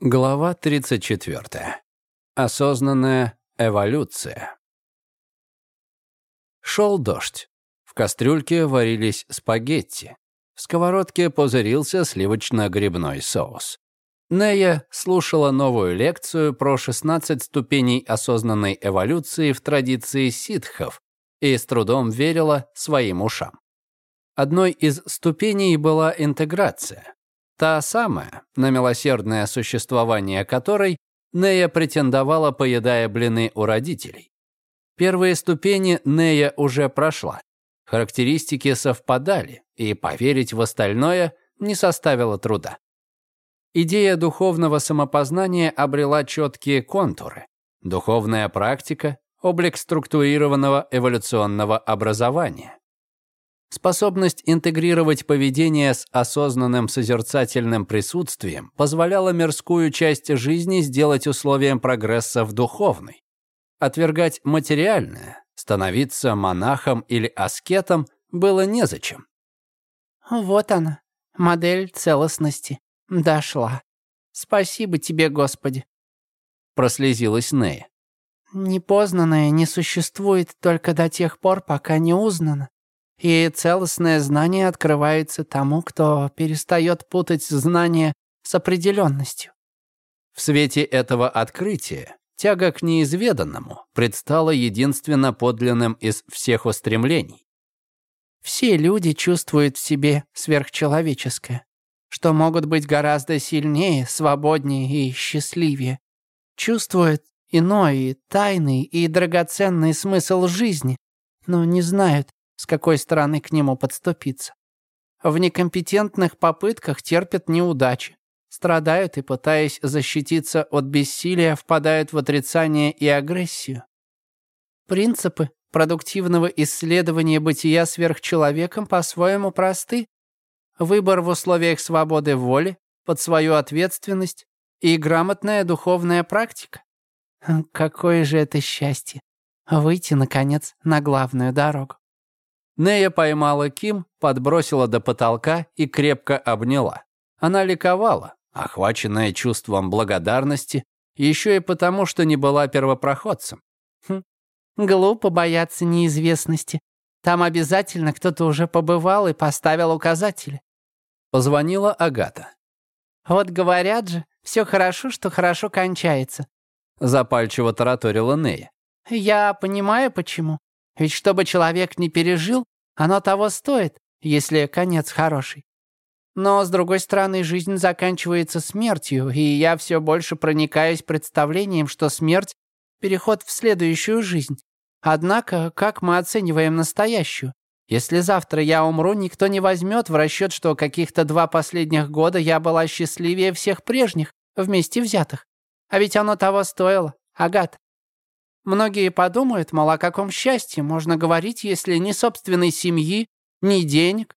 Глава 34. Осознанная эволюция. Шел дождь. В кастрюльке варились спагетти. В сковородке пузырился сливочно-грибной соус. Нея слушала новую лекцию про 16 ступеней осознанной эволюции в традиции ситхов и с трудом верила своим ушам. Одной из ступеней была интеграция. Та самая, на милосердное существование которой Нея претендовала, поедая блины у родителей. Первые ступени Нея уже прошла. Характеристики совпадали, и поверить в остальное не составило труда. Идея духовного самопознания обрела четкие контуры. Духовная практика – облик структурированного эволюционного образования. Способность интегрировать поведение с осознанным созерцательным присутствием позволяла мирскую часть жизни сделать условием прогресса в духовной. Отвергать материальное, становиться монахом или аскетом было незачем. «Вот она, модель целостности. Дошла. Спасибо тебе, Господи!» Прослезилась Нея. «Непознанное не существует только до тех пор, пока не узнано и целостное знание открывается тому, кто перестает путать знание с определенностью. В свете этого открытия тяга к неизведанному предстала единственно подлинным из всех устремлений. Все люди чувствуют в себе сверхчеловеческое, что могут быть гораздо сильнее, свободнее и счастливее. Чувствуют иной, тайный и драгоценный смысл жизни, но не знают, с какой стороны к нему подступиться. В некомпетентных попытках терпят неудачи, страдают и, пытаясь защититься от бессилия, впадают в отрицание и агрессию. Принципы продуктивного исследования бытия сверхчеловеком по-своему просты. Выбор в условиях свободы воли, под свою ответственность и грамотная духовная практика. Какое же это счастье выйти, наконец, на главную дорогу. Нея поймала Ким, подбросила до потолка и крепко обняла. Она ликовала, охваченная чувством благодарности, еще и потому, что не была первопроходцем. Хм, глупо бояться неизвестности. Там обязательно кто-то уже побывал и поставил указатели. Позвонила Агата. «Вот говорят же, все хорошо, что хорошо кончается», запальчиво тараторила Нея. «Я понимаю, почему. Ведь чтобы человек не пережил, оно того стоит, если конец хороший. Но, с другой стороны, жизнь заканчивается смертью, и я все больше проникаюсь представлением, что смерть — переход в следующую жизнь. Однако, как мы оцениваем настоящую? Если завтра я умру, никто не возьмет в расчет, что каких-то два последних года я была счастливее всех прежних, вместе взятых. А ведь оно того стоило, Агат. Многие подумают, мол, о каком счастье можно говорить, если ни собственной семьи, ни денег.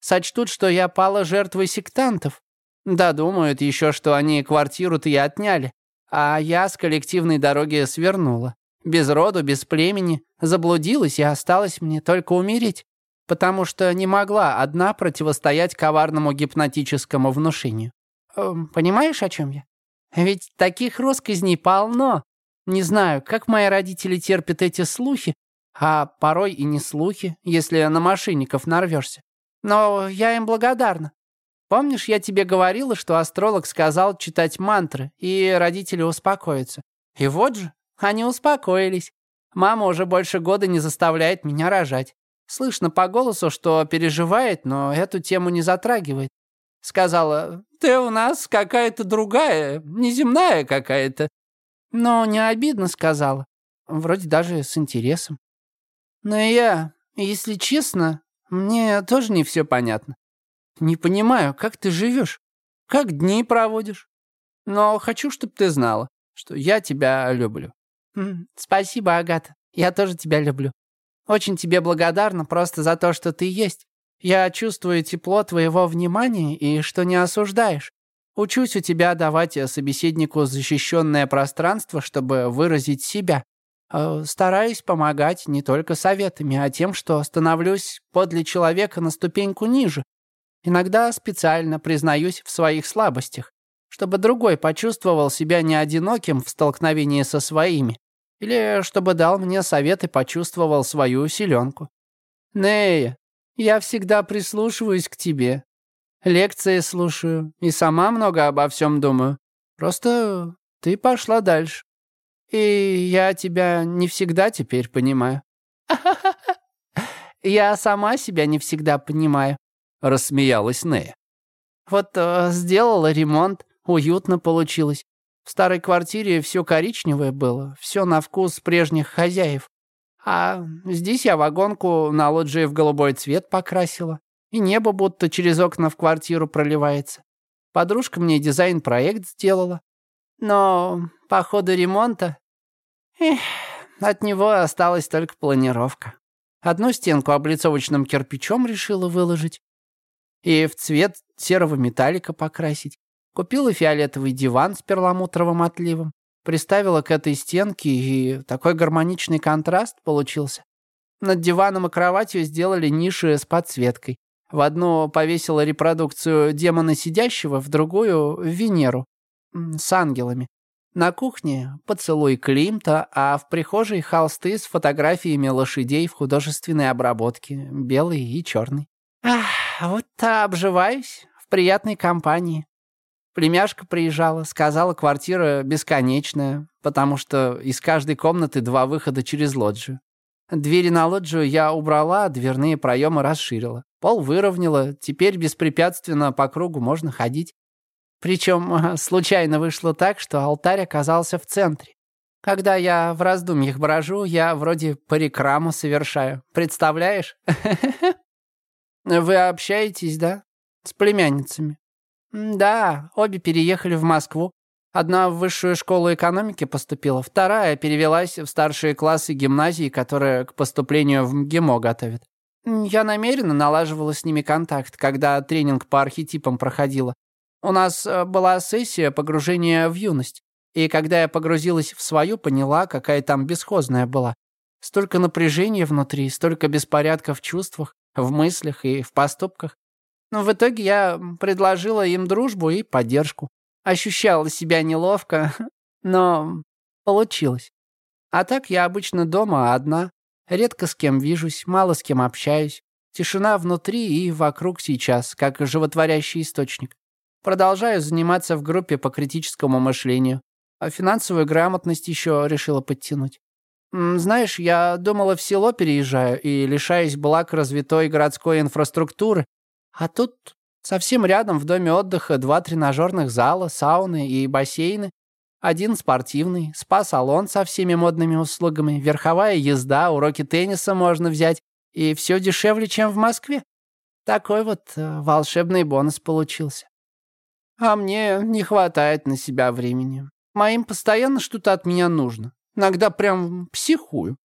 Сочтут, что я пала жертвой сектантов. Да думают еще, что они квартиру-то и отняли. А я с коллективной дороги свернула. Без роду, без племени. Заблудилась, и осталось мне только умереть. Потому что не могла одна противостоять коварному гипнотическому внушению. Эм, понимаешь, о чем я? Ведь таких росказней полно. Не знаю, как мои родители терпят эти слухи, а порой и не слухи, если на мошенников нарвешься. Но я им благодарна. Помнишь, я тебе говорила, что астролог сказал читать мантры, и родители успокоятся. И вот же, они успокоились. Мама уже больше года не заставляет меня рожать. Слышно по голосу, что переживает, но эту тему не затрагивает. Сказала, ты у нас какая-то другая, неземная какая-то. Но не обидно сказала. Вроде даже с интересом. Но я, если честно, мне тоже не все понятно. Не понимаю, как ты живешь, как дни проводишь. Но хочу, чтобы ты знала, что я тебя люблю. Спасибо, Агата. Я тоже тебя люблю. Очень тебе благодарна просто за то, что ты есть. Я чувствую тепло твоего внимания и что не осуждаешь. Учусь у тебя давать э, собеседнику защищенное пространство, чтобы выразить себя. Э, стараюсь помогать не только советами, а тем, что становлюсь подле человека на ступеньку ниже. Иногда специально признаюсь в своих слабостях, чтобы другой почувствовал себя не одиноким в столкновении со своими, или чтобы дал мне совет и почувствовал свою силенку. Нея, я всегда прислушиваюсь к тебе. Лекции слушаю и сама много обо всем думаю. Просто ты пошла дальше. И я тебя не всегда теперь понимаю. Я сама себя не всегда понимаю, рассмеялась Нея. Вот э, сделала ремонт, уютно получилось. В старой квартире все коричневое было, все на вкус прежних хозяев. А здесь я вагонку на лоджии в голубой цвет покрасила. И небо будто через окна в квартиру проливается. Подружка мне дизайн-проект сделала. Но по ходу ремонта... Эх, от него осталась только планировка. Одну стенку облицовочным кирпичом решила выложить. И в цвет серого металлика покрасить. Купила фиолетовый диван с перламутровым отливом. Приставила к этой стенке, и такой гармоничный контраст получился. Над диваном и кроватью сделали ниши с подсветкой. В одну повесила репродукцию демона сидящего, в другую — Венеру с ангелами. На кухне поцелуй Климта, а в прихожей холсты с фотографиями лошадей в художественной обработке, белый и черный. Ах, вот обживаюсь в приятной компании. Племяшка приезжала, сказала, квартира бесконечная, потому что из каждой комнаты два выхода через лоджию. Двери на лоджию я убрала, дверные проемы расширила. Пол выровняла, теперь беспрепятственно по кругу можно ходить. Причем случайно вышло так, что алтарь оказался в центре. Когда я в раздумьях брожу, я вроде парикраму совершаю. Представляешь? Вы общаетесь, да? С племянницами? Да, обе переехали в Москву. Одна в высшую школу экономики поступила, вторая перевелась в старшие классы гимназии, которая к поступлению в МГИМО готовит. Я намеренно налаживала с ними контакт, когда тренинг по архетипам проходила. У нас э, была сессия погружения в юность, и когда я погрузилась в свою, поняла, какая там бесхозная была. Столько напряжения внутри, столько беспорядка в чувствах, в мыслях и в поступках. Но в итоге я предложила им дружбу и поддержку. Ощущала себя неловко, но получилось. А так я обычно дома одна, редко с кем вижусь, мало с кем общаюсь. Тишина внутри и вокруг сейчас, как животворящий источник. Продолжаю заниматься в группе по критическому мышлению. А финансовую грамотность еще решила подтянуть. Знаешь, я думала, в село переезжаю и лишаюсь благ развитой городской инфраструктуры, а тут совсем рядом в доме отдыха два тренажерных зала, сауны и бассейны. Один спортивный, спа-салон со всеми модными услугами, верховая езда, уроки тенниса можно взять. И все дешевле, чем в Москве. Такой вот э, волшебный бонус получился. А мне не хватает на себя времени. Моим постоянно что-то от меня нужно. Иногда прям психую.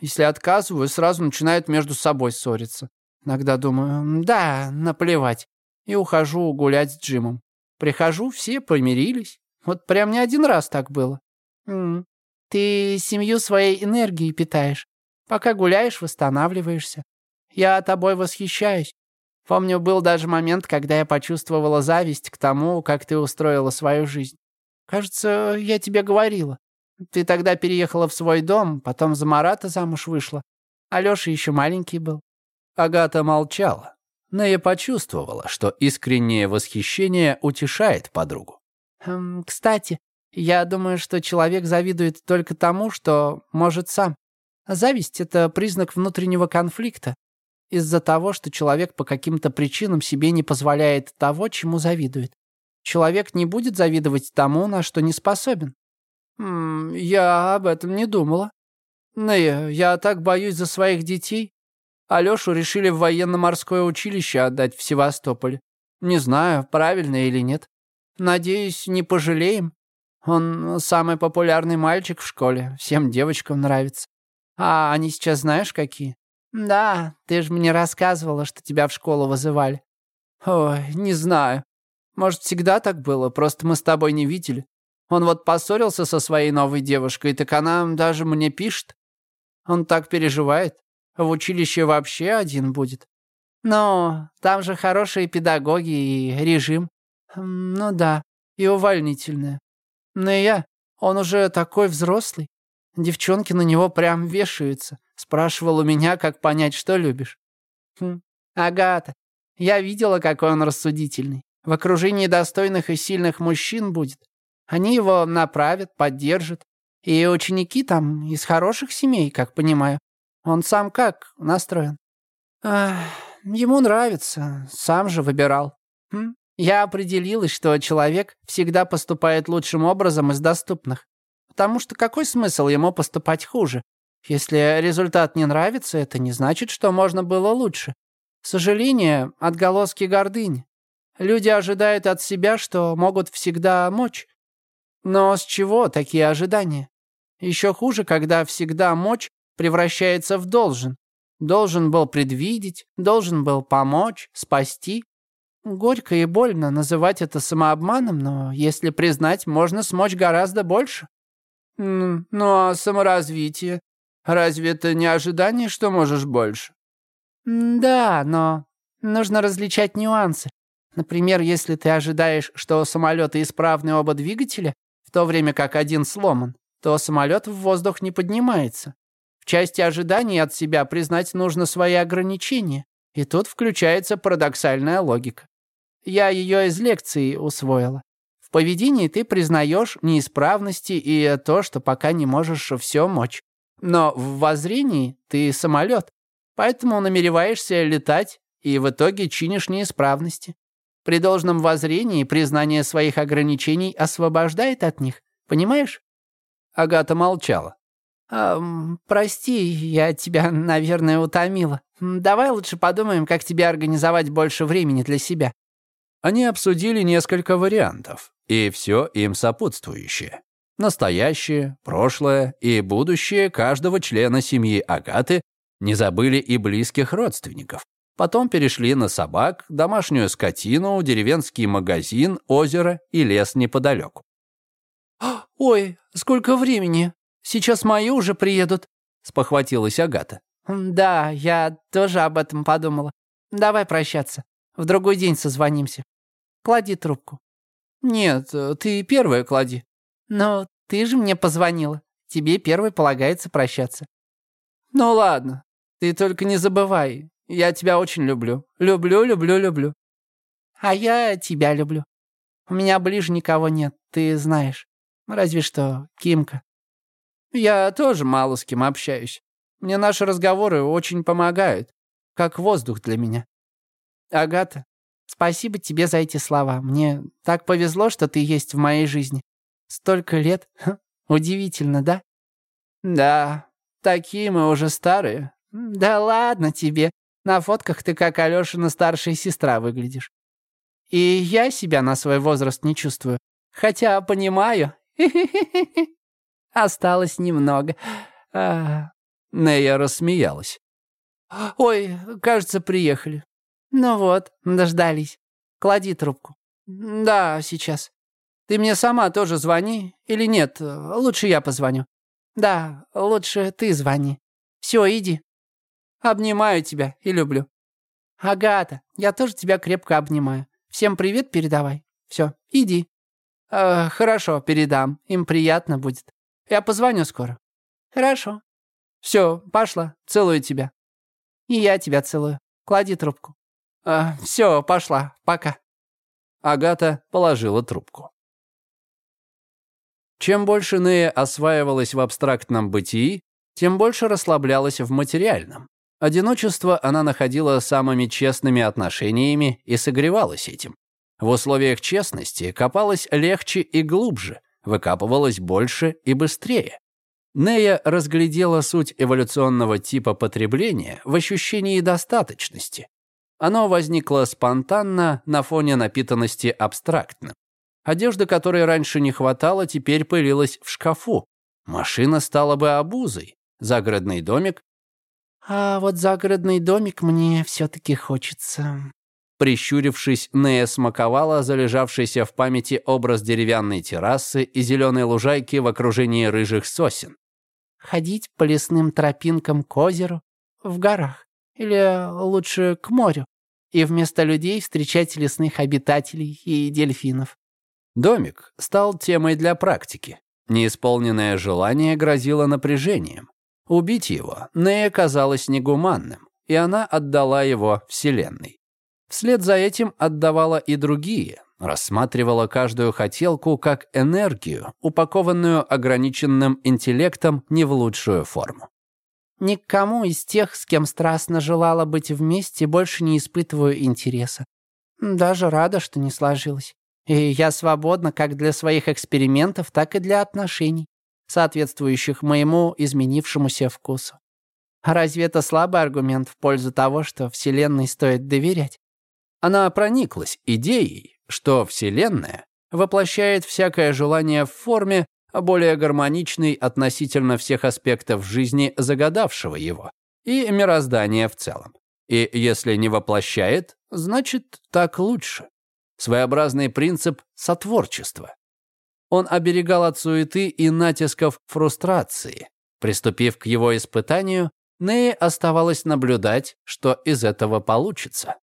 Если отказываю, сразу начинают между собой ссориться. Иногда думаю, да, наплевать. И ухожу гулять с Джимом. Прихожу, все помирились. Вот прям не один раз так было. М -м. Ты семью своей энергией питаешь. Пока гуляешь, восстанавливаешься. Я тобой восхищаюсь. Помню, был даже момент, когда я почувствовала зависть к тому, как ты устроила свою жизнь. Кажется, я тебе говорила. Ты тогда переехала в свой дом, потом за Марата замуж вышла. Алёша еще маленький был. Агата молчала. Нея почувствовала, что искреннее восхищение утешает подругу. Эм, «Кстати, я думаю, что человек завидует только тому, что может сам. Зависть — это признак внутреннего конфликта. Из-за того, что человек по каким-то причинам себе не позволяет того, чему завидует. Человек не будет завидовать тому, на что не способен. М я об этом не думала. Нея, я так боюсь за своих детей. Алёшу решили в военно-морское училище отдать в Севастополе. Не знаю, правильно или нет. Надеюсь, не пожалеем. Он самый популярный мальчик в школе, всем девочкам нравится. А они сейчас знаешь какие? Да, ты же мне рассказывала, что тебя в школу вызывали. Ой, не знаю. Может, всегда так было, просто мы с тобой не видели. Он вот поссорился со своей новой девушкой, так она даже мне пишет. Он так переживает. В училище вообще один будет. Но там же хорошие педагоги и режим. Ну да. и увольнительное. Но я, он уже такой взрослый. Девчонки на него прям вешаются. Спрашивал у меня, как понять, что любишь. Хм, Агата, я видела, какой он рассудительный. В окружении достойных и сильных мужчин будет. Они его направят, поддержат. И ученики там из хороших семей, как понимаю. Он сам как настроен? Ах, ему нравится, сам же выбирал. Хм? Я определилась, что человек всегда поступает лучшим образом из доступных. Потому что какой смысл ему поступать хуже? Если результат не нравится, это не значит, что можно было лучше. Сожаление — отголоски гордыни. Люди ожидают от себя, что могут всегда мочь. Но с чего такие ожидания? Еще хуже, когда всегда мочь превращается в должен. Должен был предвидеть, должен был помочь, спасти. Горько и больно называть это самообманом, но если признать, можно смочь гораздо больше. Ну, а саморазвитие? Разве это не ожидание, что можешь больше? Да, но нужно различать нюансы. Например, если ты ожидаешь, что самолеты исправны оба двигателя, в то время как один сломан, то самолет в воздух не поднимается. В части ожиданий от себя признать нужно свои ограничения, и тут включается парадоксальная логика. Я ее из лекции усвоила. В поведении ты признаешь неисправности и то, что пока не можешь все мочь. Но в воззрении ты самолет, поэтому намереваешься летать и в итоге чинишь неисправности. При должном воззрении признание своих ограничений освобождает от них, понимаешь? Агата молчала. «А, «Прости, я тебя, наверное, утомила. Давай лучше подумаем, как тебе организовать больше времени для себя». Они обсудили несколько вариантов, и все им сопутствующее. Настоящее, прошлое и будущее каждого члена семьи Агаты не забыли и близких родственников. Потом перешли на собак, домашнюю скотину, деревенский магазин, озеро и лес неподалеку. «Ой, сколько времени! Сейчас мои уже приедут», — спохватилась Агата. «Да, я тоже об этом подумала. Давай прощаться. В другой день созвонимся. Клади трубку». «Нет, ты первая клади». «Ну, ты же мне позвонила. Тебе первой полагается прощаться». «Ну ладно, ты только не забывай. Я тебя очень люблю. Люблю, люблю, люблю». «А я тебя люблю. У меня ближе никого нет, ты знаешь. Разве что Кимка. Я тоже мало с кем общаюсь. Мне наши разговоры очень помогают, как воздух для меня. Агата, спасибо тебе за эти слова. Мне так повезло, что ты есть в моей жизни. Столько лет. Удивительно, да? Да, такие мы уже старые. Да ладно тебе. На фотках ты как Алёшина старшая сестра выглядишь. И я себя на свой возраст не чувствую. Хотя понимаю, Осталось немного. А... Нея рассмеялась. Ой, кажется, приехали. Ну вот, дождались. Клади трубку. Да, сейчас. Ты мне сама тоже звони или нет? Лучше я позвоню. Да, лучше ты звони. Все, иди. Обнимаю тебя и люблю. Агата, я тоже тебя крепко обнимаю. Всем привет передавай. Все, иди. «Э, «Хорошо, передам. Им приятно будет. Я позвоню скоро». «Хорошо». «Все, пошла. Целую тебя». «И я тебя целую. Клади трубку». «Э, все, пошла. Пока». Агата положила трубку. Чем больше Нея осваивалась в абстрактном бытии, тем больше расслаблялась в материальном. Одиночество она находила самыми честными отношениями и согревалась этим. В условиях честности копалось легче и глубже, выкапывалось больше и быстрее. Нея разглядела суть эволюционного типа потребления в ощущении достаточности. Оно возникло спонтанно на фоне напитанности абстрактно. Одежда, которой раньше не хватало, теперь пылилась в шкафу. Машина стала бы обузой. Загородный домик. А вот загородный домик мне все-таки хочется. Прищурившись, Нея смаковала залежавшийся в памяти образ деревянной террасы и зеленой лужайки в окружении рыжих сосен. «Ходить по лесным тропинкам к озеру, в горах, или лучше к морю, и вместо людей встречать лесных обитателей и дельфинов. Домик стал темой для практики. Неисполненное желание грозило напряжением. Убить его Нея казалось негуманным, и она отдала его Вселенной. Вслед за этим отдавала и другие, рассматривала каждую хотелку как энергию, упакованную ограниченным интеллектом не в лучшую форму. Никому из тех, с кем страстно желала быть вместе, больше не испытываю интереса. Даже рада, что не сложилось. И я свободна как для своих экспериментов, так и для отношений, соответствующих моему изменившемуся вкусу. Разве это слабый аргумент в пользу того, что Вселенной стоит доверять? Она прониклась идеей, что Вселенная воплощает всякое желание в форме, более гармоничной относительно всех аспектов жизни загадавшего его и мироздания в целом. И если не воплощает, значит, так лучше. Своеобразный принцип сотворчества. Он оберегал от суеты и натисков фрустрации. Приступив к его испытанию, Нее оставалось наблюдать, что из этого получится.